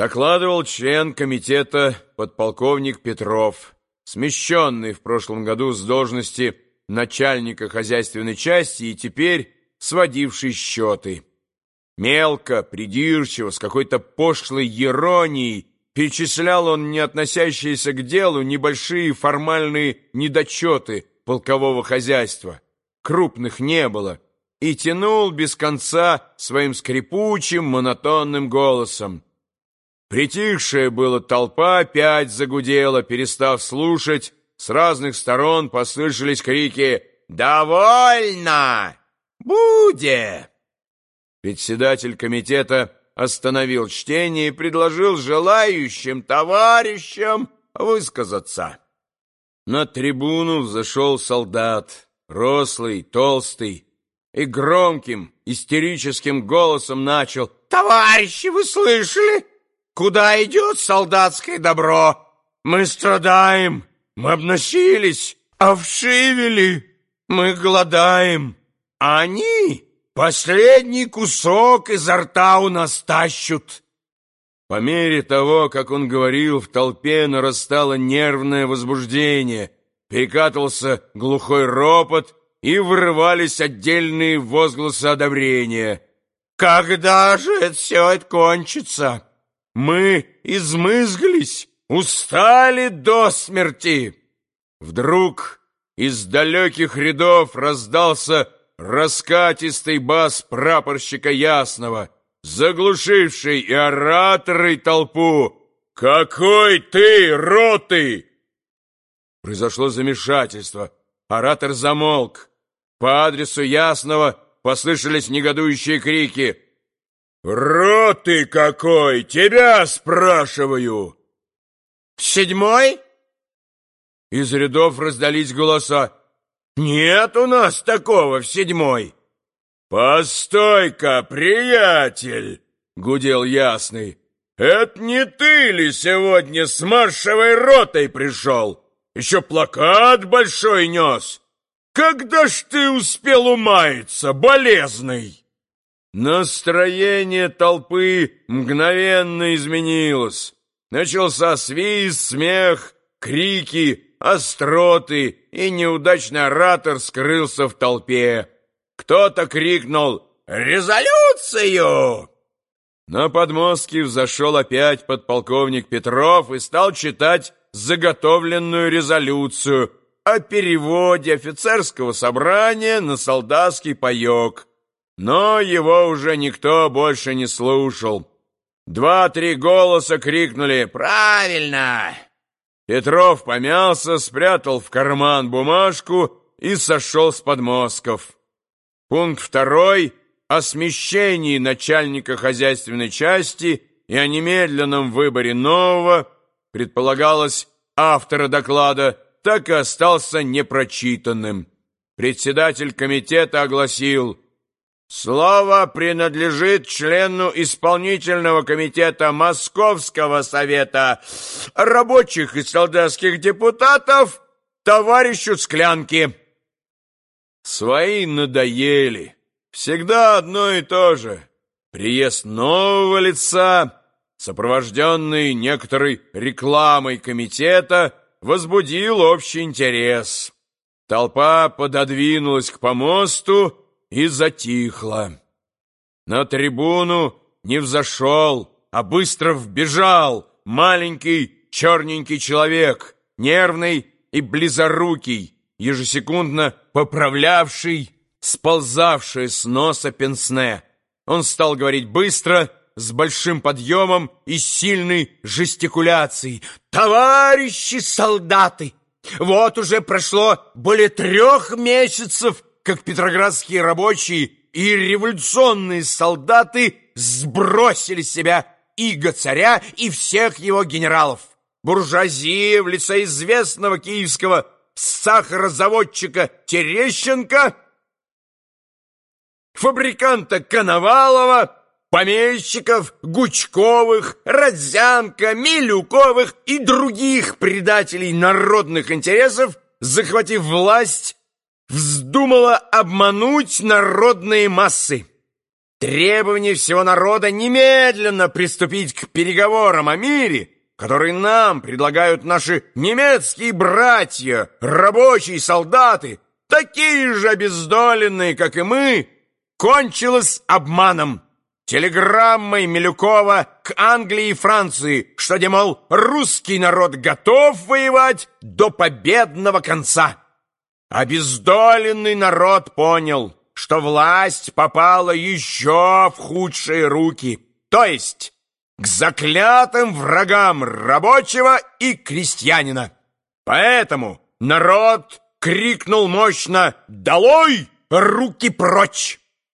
Докладывал член комитета подполковник Петров, смещенный в прошлом году с должности начальника хозяйственной части и теперь сводивший счеты. Мелко, придирчиво, с какой-то пошлой иронией перечислял он не относящиеся к делу небольшие формальные недочеты полкового хозяйства. Крупных не было. И тянул без конца своим скрипучим, монотонным голосом. Притихшая была толпа опять загудела, перестав слушать. С разных сторон послышались крики «Довольно! Буде!» Председатель комитета остановил чтение и предложил желающим товарищам высказаться. На трибуну взошел солдат, рослый, толстый, и громким, истерическим голосом начал «Товарищи, вы слышали?» Куда идет солдатское добро? Мы страдаем, мы обносились, овшивели, мы голодаем. А они последний кусок изо рта у нас тащут. По мере того, как он говорил, в толпе нарастало нервное возбуждение, перекатывался глухой ропот и вырывались отдельные возгласы одобрения. «Когда же все это кончится?» Мы измызглись, устали до смерти. Вдруг из далеких рядов раздался раскатистый бас прапорщика Ясного, заглушивший и оратора, и толпу. «Какой ты, роты!» Произошло замешательство. Оратор замолк. По адресу Ясного послышались негодующие крики — «Роты какой! Тебя спрашиваю!» «Седьмой?» Из рядов раздались голоса. «Нет у нас такого в седьмой!» «Постой-ка, приятель!» — гудел Ясный. «Это не ты ли сегодня с маршевой ротой пришел? Еще плакат большой нес? Когда ж ты успел умаяться, болезный?» Настроение толпы мгновенно изменилось. Начался свист, смех, крики, остроты, и неудачный оратор скрылся в толпе. Кто-то крикнул «Резолюцию!». На подмостке взошел опять подполковник Петров и стал читать заготовленную резолюцию о переводе офицерского собрания на солдатский паек – но его уже никто больше не слушал. Два-три голоса крикнули «Правильно!». Петров помялся, спрятал в карман бумажку и сошел с подмостков. Пункт второй о смещении начальника хозяйственной части и о немедленном выборе нового, предполагалось автора доклада, так и остался непрочитанным. Председатель комитета огласил – Слово принадлежит члену исполнительного комитета Московского совета рабочих и солдатских депутатов товарищу Склянки. Свои надоели. Всегда одно и то же. Приезд нового лица, сопровожденный некоторой рекламой комитета, возбудил общий интерес. Толпа пододвинулась к помосту, и затихло. На трибуну не взошел, а быстро вбежал маленький черненький человек, нервный и близорукий, ежесекундно поправлявший сползавшее с носа пенсне. Он стал говорить быстро, с большим подъемом и сильной жестикуляцией. «Товарищи солдаты! Вот уже прошло более трех месяцев, как петроградские рабочие и революционные солдаты сбросили с себя иго царя и всех его генералов. Буржуазия в лице известного киевского сахарозаводчика Терещенко, фабриканта Коновалова, помещиков Гучковых, Родзянко, Милюковых и других предателей народных интересов, захватив власть, вздумала обмануть народные массы. требование всего народа немедленно приступить к переговорам о мире, которые нам предлагают наши немецкие братья, рабочие солдаты, такие же обездоленные, как и мы, кончилось обманом. Телеграммой Милюкова к Англии и Франции, что, демол, русский народ готов воевать до победного конца. Обездоленный народ понял, что власть попала еще в худшие руки, то есть к заклятым врагам рабочего и крестьянина. Поэтому народ крикнул мощно «Долой! Руки прочь!»